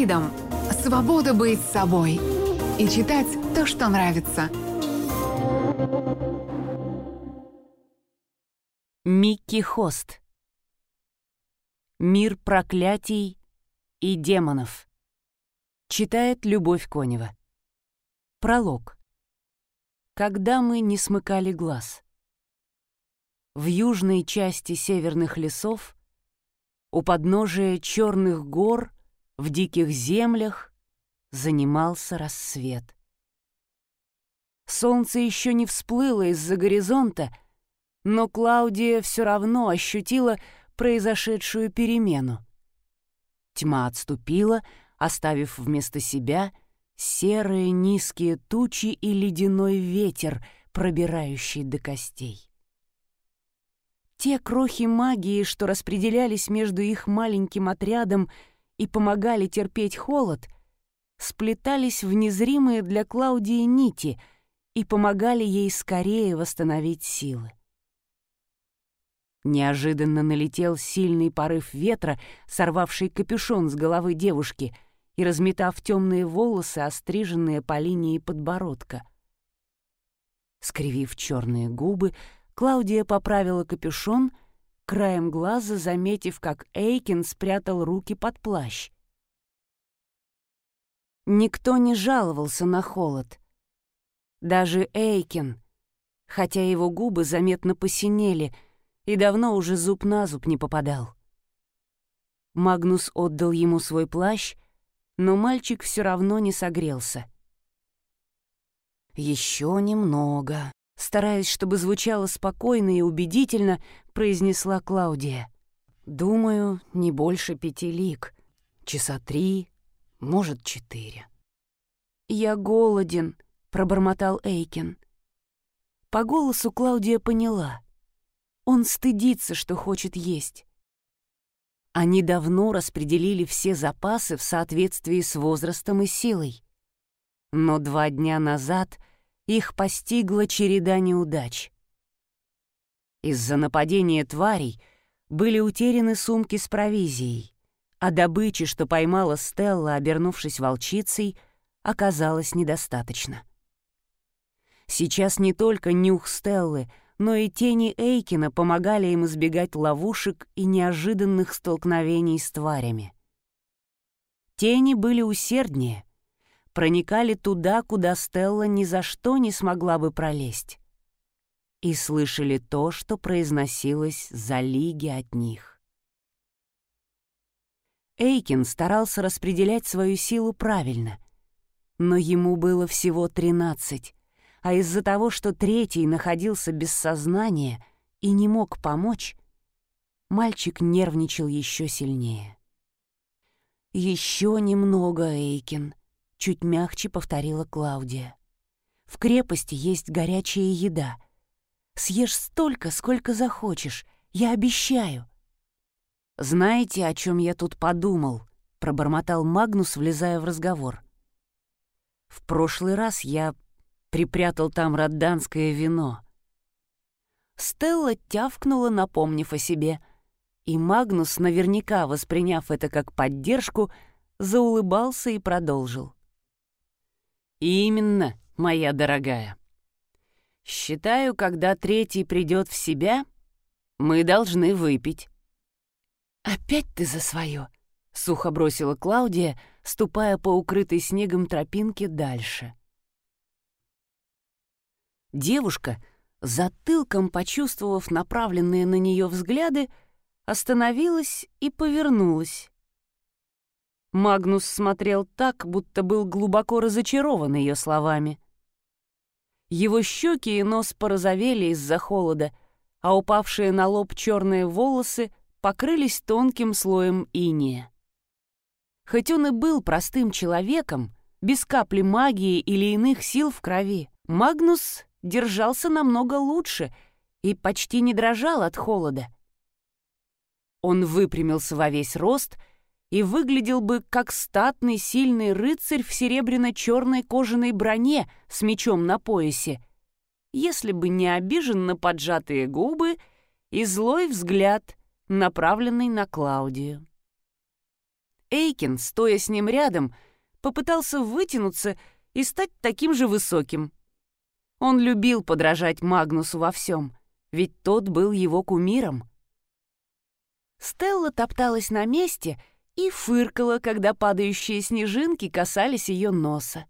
Фридом — свобода быть собой и читать то, что нравится. Микки Хост Мир проклятий и демонов. Читает Любовь Конева. Пролог. Когда мы не смыкали глаз. В южной части северных лесов, у подножия черных гор, в диких землях, занимался рассвет. Солнце еще не всплыло из-за горизонта, но Клаудия все равно ощутила произошедшую перемену. Тьма отступила, оставив вместо себя серые низкие тучи и ледяной ветер, пробирающий до костей. Те крохи магии, что распределялись между их маленьким отрядом и помогали терпеть холод, сплетались в незримые для Клаудии нити и помогали ей скорее восстановить силы. Неожиданно налетел сильный порыв ветра, сорвавший капюшон с головы девушки и разметав темные волосы, остриженные по линии подбородка. Скривив черные губы, Клаудия поправила капюшон, краем глаза заметив, как Эйкин спрятал руки под плащ. Никто не жаловался на холод. Даже Эйкин, хотя его губы заметно посинели — и давно уже зуб на зуб не попадал. Магнус отдал ему свой плащ, но мальчик все равно не согрелся. «Еще немного», — стараясь, чтобы звучало спокойно и убедительно, произнесла Клаудия. «Думаю, не больше пяти лик. Часа три, может, четыре». «Я голоден», — пробормотал Эйкин. По голосу Клаудия поняла. Он стыдится, что хочет есть. Они давно распределили все запасы в соответствии с возрастом и силой. Но два дня назад их постигла череда неудач. Из-за нападения тварей были утеряны сумки с провизией, а добычи, что поймала Стелла, обернувшись волчицей, оказалось недостаточно. Сейчас не только нюх Стеллы, но и тени Эйкина помогали им избегать ловушек и неожиданных столкновений с тварями. Тени были усерднее, проникали туда, куда Стелла ни за что не смогла бы пролезть, и слышали то, что произносилось за лиги от них. Эйкин старался распределять свою силу правильно, но ему было всего тринадцать, а из-за того, что третий находился без сознания и не мог помочь, мальчик нервничал еще сильнее. «Еще немного, Эйкин», — чуть мягче повторила Клаудия. «В крепости есть горячая еда. Съешь столько, сколько захочешь, я обещаю». «Знаете, о чем я тут подумал?» — пробормотал Магнус, влезая в разговор. «В прошлый раз я припрятал там родданское вино. Стелла тявкнула, напомнив о себе, и Магнус, наверняка восприняв это как поддержку, заулыбался и продолжил. «Именно, моя дорогая. Считаю, когда третий придет в себя, мы должны выпить». «Опять ты за свое!» — сухо бросила Клаудия, ступая по укрытой снегом тропинке дальше. Девушка, затылком почувствовав направленные на нее взгляды, остановилась и повернулась. Магнус смотрел так, будто был глубоко разочарован ее словами. Его щеки и нос порозовели из-за холода, а упавшие на лоб черные волосы покрылись тонким слоем иния. Хоть он и был простым человеком, без капли магии или иных сил в крови, Магнус держался намного лучше и почти не дрожал от холода. Он выпрямился во весь рост и выглядел бы как статный сильный рыцарь в серебряно-черной кожаной броне с мечом на поясе, если бы не обижен на поджатые губы и злой взгляд, направленный на Клаудию. Эйкин, стоя с ним рядом, попытался вытянуться и стать таким же высоким. Он любил подражать Магнусу во всем, ведь тот был его кумиром. Стелла топталась на месте и фыркала, когда падающие снежинки касались ее носа.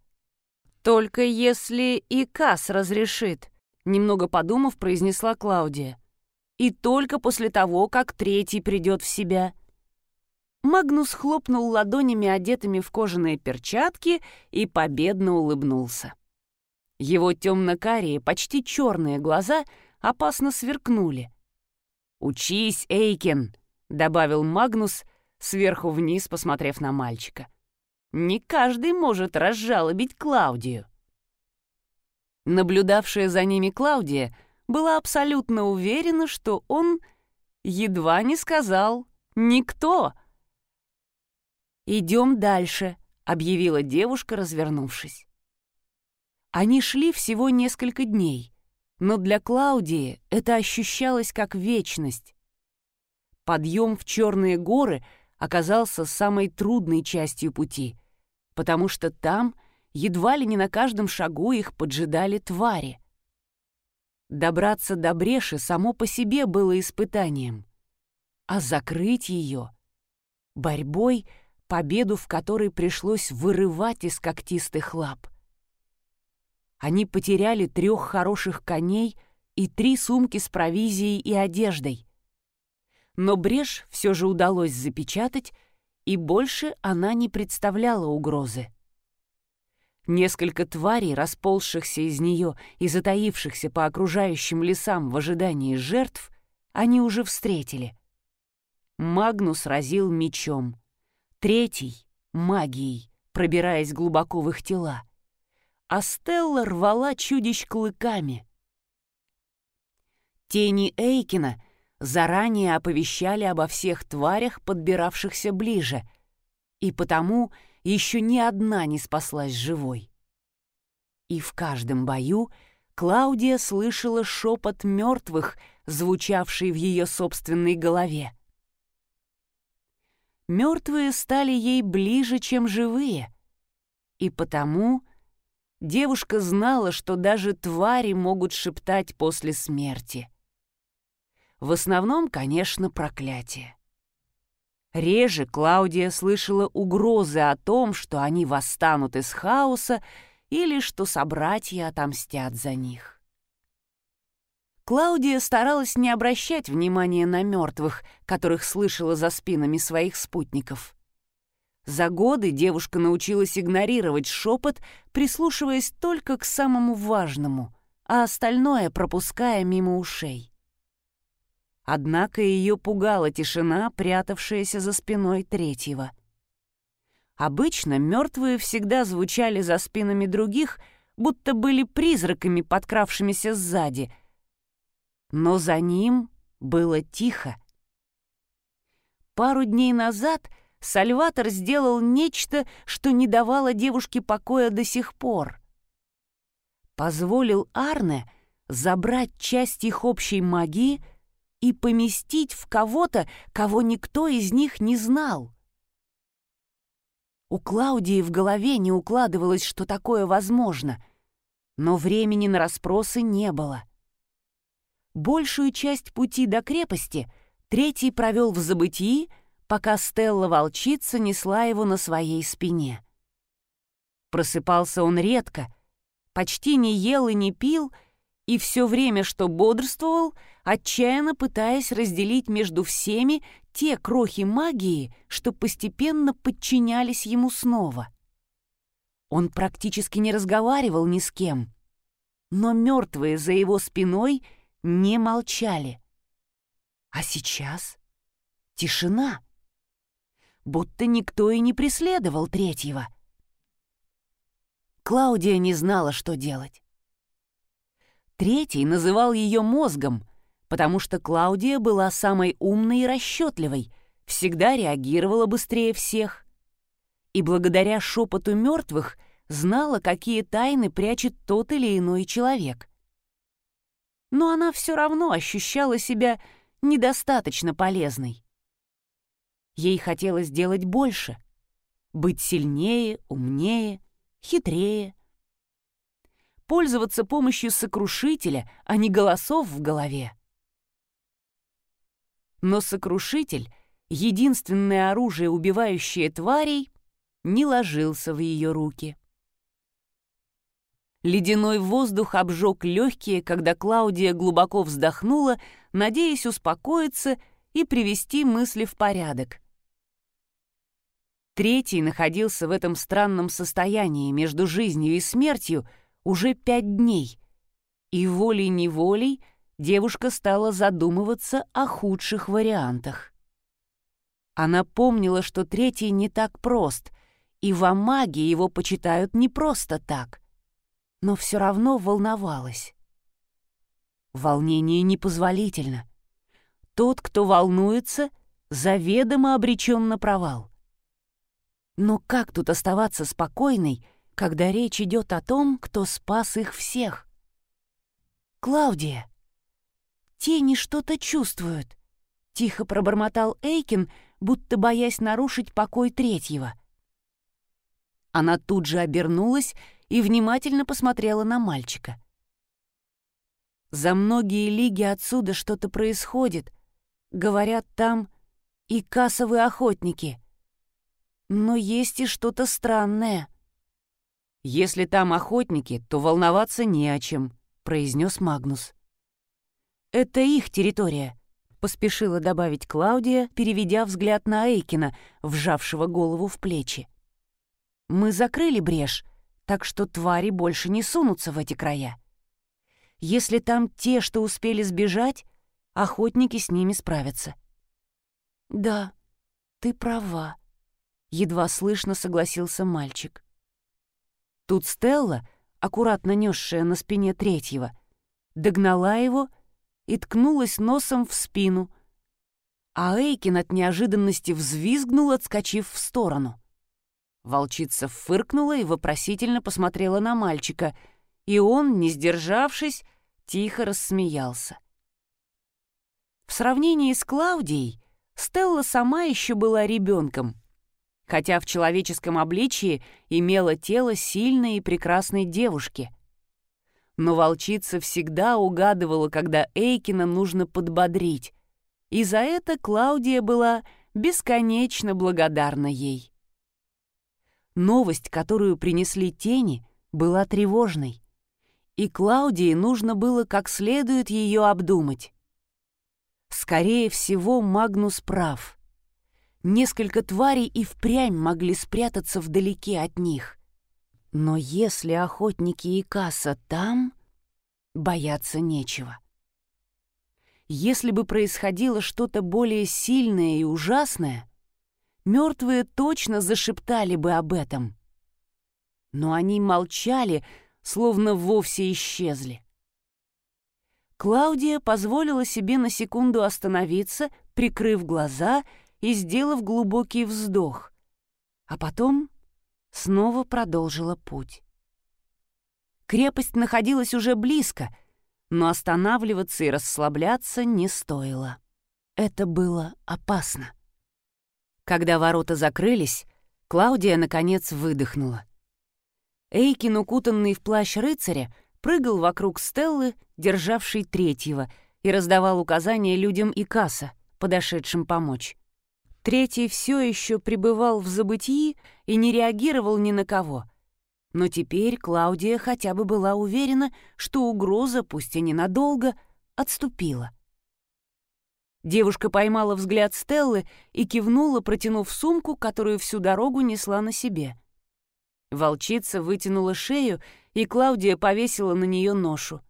«Только если и Кас разрешит», — немного подумав, произнесла Клаудия. «И только после того, как третий придет в себя». Магнус хлопнул ладонями, одетыми в кожаные перчатки, и победно улыбнулся. Его темно-карие, почти черные глаза опасно сверкнули. «Учись, Эйкен!» — добавил Магнус, сверху вниз посмотрев на мальчика. «Не каждый может разжалобить Клаудию». Наблюдавшая за ними Клаудия была абсолютно уверена, что он едва не сказал «никто», «Идем дальше», — объявила девушка, развернувшись. Они шли всего несколько дней, но для Клаудии это ощущалось как вечность. Подъем в Черные горы оказался самой трудной частью пути, потому что там едва ли не на каждом шагу их поджидали твари. Добраться до бреши само по себе было испытанием, а закрыть ее — борьбой — победу в которой пришлось вырывать из когтистых лап. Они потеряли трех хороших коней и три сумки с провизией и одеждой. Но брешь все же удалось запечатать, и больше она не представляла угрозы. Несколько тварей, расползшихся из нее и затаившихся по окружающим лесам в ожидании жертв, они уже встретили. Магнус разил мечом. Третий — магией, пробираясь глубоко в их тела. А Стелла рвала чудищ клыками. Тени Эйкина заранее оповещали обо всех тварях, подбиравшихся ближе, и потому еще ни одна не спаслась живой. И в каждом бою Клаудия слышала шепот мертвых, звучавший в ее собственной голове мертвые стали ей ближе, чем живые. И потому девушка знала, что даже твари могут шептать после смерти. В основном, конечно, проклятие. Реже Клаудия слышала угрозы о том, что они восстанут из хаоса или что собратья отомстят за них. Клаудия старалась не обращать внимания на мертвых, которых слышала за спинами своих спутников. За годы девушка научилась игнорировать шепот, прислушиваясь только к самому важному, а остальное пропуская мимо ушей. Однако ее пугала тишина, прятавшаяся за спиной третьего. Обычно мертвые всегда звучали за спинами других, будто были призраками, подкравшимися сзади — но за ним было тихо. Пару дней назад Сальватор сделал нечто, что не давало девушке покоя до сих пор. Позволил Арне забрать часть их общей магии и поместить в кого-то, кого никто из них не знал. У Клаудии в голове не укладывалось, что такое возможно, но времени на расспросы не было. Большую часть пути до крепости третий провел в забытии, пока Стелла-волчица несла его на своей спине. Просыпался он редко, почти не ел и не пил, и все время, что бодрствовал, отчаянно пытаясь разделить между всеми те крохи магии, что постепенно подчинялись ему снова. Он практически не разговаривал ни с кем, но мертвые за его спиной — не молчали. А сейчас тишина. Будто никто и не преследовал третьего. Клаудия не знала, что делать. Третий называл ее мозгом, потому что Клаудия была самой умной и расчетливой, всегда реагировала быстрее всех. И благодаря шепоту мертвых знала, какие тайны прячет тот или иной человек но она все равно ощущала себя недостаточно полезной. Ей хотелось делать больше, быть сильнее, умнее, хитрее. Пользоваться помощью сокрушителя, а не голосов в голове. Но сокрушитель, единственное оружие, убивающее тварей, не ложился в ее руки. Ледяной воздух обжег легкие, когда Клаудия глубоко вздохнула, надеясь успокоиться и привести мысли в порядок. Третий находился в этом странном состоянии между жизнью и смертью уже пять дней, и волей-неволей девушка стала задумываться о худших вариантах. Она помнила, что третий не так прост, и в Амаге его почитают не просто так, но все равно волновалась. Волнение непозволительно. Тот, кто волнуется, заведомо обречен на провал. Но как тут оставаться спокойной, когда речь идет о том, кто спас их всех? «Клаудия!» «Тени что-то чувствуют», — тихо пробормотал Эйкин, будто боясь нарушить покой третьего. Она тут же обернулась и внимательно посмотрела на мальчика. «За многие лиги отсюда что-то происходит. Говорят, там и кассовые охотники. Но есть и что-то странное. «Если там охотники, то волноваться не о чем», — произнес Магнус. «Это их территория», — поспешила добавить Клаудия, переведя взгляд на Эйкина, вжавшего голову в плечи. «Мы закрыли брешь, так что твари больше не сунутся в эти края. Если там те, что успели сбежать, охотники с ними справятся». «Да, ты права», едва слышно согласился мальчик. Тут Стелла, аккуратно несшая на спине третьего, догнала его и ткнулась носом в спину, а Эйкин от неожиданности взвизгнул, отскочив в сторону. Волчица фыркнула и вопросительно посмотрела на мальчика, и он, не сдержавшись, тихо рассмеялся. В сравнении с Клаудией Стелла сама еще была ребенком, хотя в человеческом обличии имела тело сильной и прекрасной девушки. Но волчица всегда угадывала, когда Эйкина нужно подбодрить, и за это Клаудия была бесконечно благодарна ей. Новость, которую принесли тени, была тревожной, и Клаудии нужно было как следует ее обдумать. Скорее всего, Магнус прав — Несколько тварей и впрямь могли спрятаться вдалеке от них. Но если охотники и касса там, бояться нечего. Если бы происходило что-то более сильное и ужасное, мертвые точно зашептали бы об этом. Но они молчали, словно вовсе исчезли. Клаудия позволила себе на секунду остановиться, прикрыв глаза и сделав глубокий вздох, а потом снова продолжила путь. Крепость находилась уже близко, но останавливаться и расслабляться не стоило. Это было опасно. Когда ворота закрылись, Клаудия, наконец, выдохнула. Эйкин, укутанный в плащ рыцаря, прыгал вокруг Стеллы, державшей третьего, и раздавал указания людям и касса, подошедшим помочь. Третий все еще пребывал в забытии и не реагировал ни на кого. Но теперь Клаудия хотя бы была уверена, что угроза, пусть и ненадолго, отступила. Девушка поймала взгляд Стеллы и кивнула, протянув сумку, которую всю дорогу несла на себе. Волчица вытянула шею, и Клаудия повесила на нее ношу,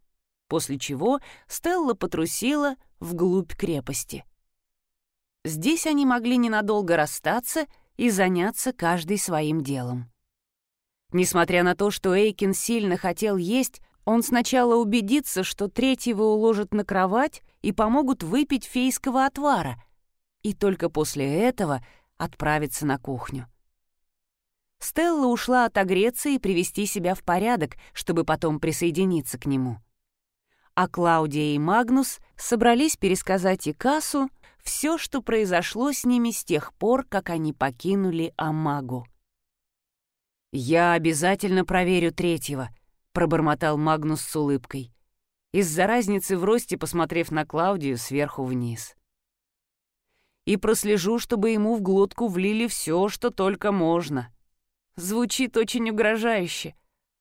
после чего Стелла потрусила вглубь крепости. Здесь они могли ненадолго расстаться и заняться каждый своим делом. Несмотря на то, что Эйкин сильно хотел есть, он сначала убедится, что третьего уложат на кровать и помогут выпить фейского отвара, и только после этого отправиться на кухню. Стелла ушла отогреться и привести себя в порядок, чтобы потом присоединиться к нему. А Клаудия и Магнус собрались пересказать Икасу, все, что произошло с ними с тех пор, как они покинули Амагу. «Я обязательно проверю третьего», — пробормотал Магнус с улыбкой, из-за разницы в росте посмотрев на Клаудию сверху вниз. «И прослежу, чтобы ему в глотку влили все, что только можно». Звучит очень угрожающе.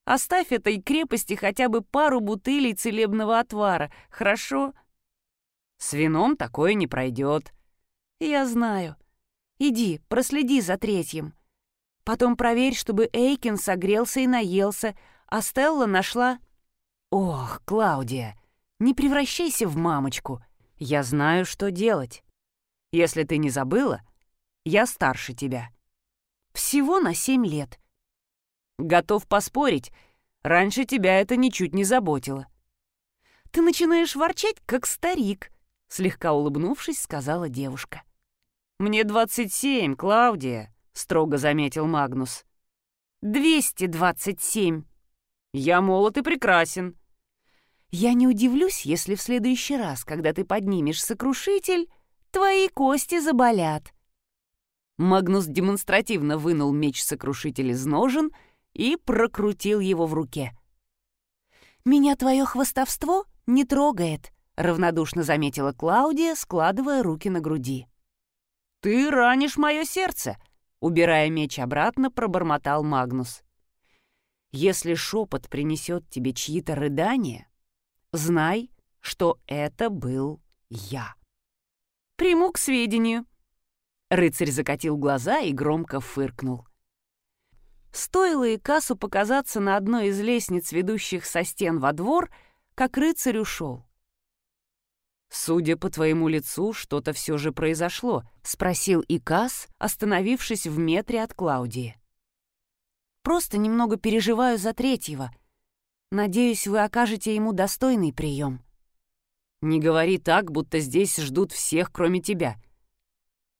Оставь этой крепости хотя бы пару бутылей целебного отвара, хорошо? С вином такое не пройдет. Я знаю. Иди, проследи за третьим. Потом проверь, чтобы Эйкин согрелся и наелся, а Стелла нашла... Ох, Клаудия, не превращайся в мамочку. Я знаю, что делать. Если ты не забыла, я старше тебя. Всего на семь лет. Готов поспорить, раньше тебя это ничуть не заботило. Ты начинаешь ворчать, как старик, слегка улыбнувшись, сказала девушка. Мне двадцать семь, Клаудия, строго заметил Магнус. Двести двадцать семь. Я молод и прекрасен. Я не удивлюсь, если в следующий раз, когда ты поднимешь сокрушитель, твои кости заболят. Магнус демонстративно вынул меч-сокрушитель из ножен и прокрутил его в руке. «Меня твое хвостовство не трогает», — равнодушно заметила Клаудия, складывая руки на груди. «Ты ранишь мое сердце», — убирая меч обратно, пробормотал Магнус. «Если шепот принесет тебе чьи-то рыдания, знай, что это был я». «Приму к сведению», Рыцарь закатил глаза и громко фыркнул. Стоило Икасу показаться на одной из лестниц, ведущих со стен во двор, как рыцарь ушел. «Судя по твоему лицу, что-то все же произошло», — спросил Икас, остановившись в метре от Клаудии. «Просто немного переживаю за третьего. Надеюсь, вы окажете ему достойный прием». «Не говори так, будто здесь ждут всех, кроме тебя»,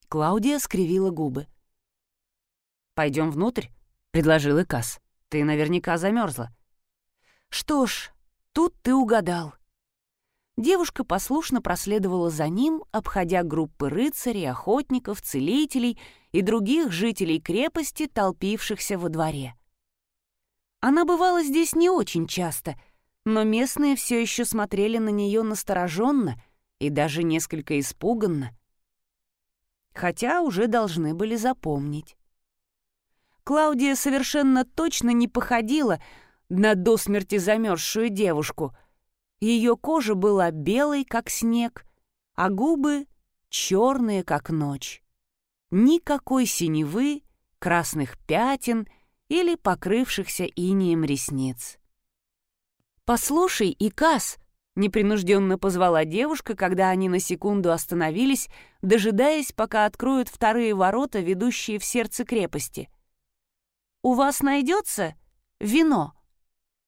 Клаудия скривила губы. «Пойдем внутрь?» — предложил Икас. «Ты наверняка замерзла». «Что ж, тут ты угадал». Девушка послушно проследовала за ним, обходя группы рыцарей, охотников, целителей и других жителей крепости, толпившихся во дворе. Она бывала здесь не очень часто, но местные все еще смотрели на нее настороженно и даже несколько испуганно хотя уже должны были запомнить. Клаудия совершенно точно не походила на до смерти замерзшую девушку. Ее кожа была белой, как снег, а губы черные, как ночь. Никакой синевы, красных пятен или покрывшихся инием ресниц. «Послушай, Икас!» Непринужденно позвала девушка, когда они на секунду остановились, дожидаясь, пока откроют вторые ворота, ведущие в сердце крепости. «У вас найдется вино?»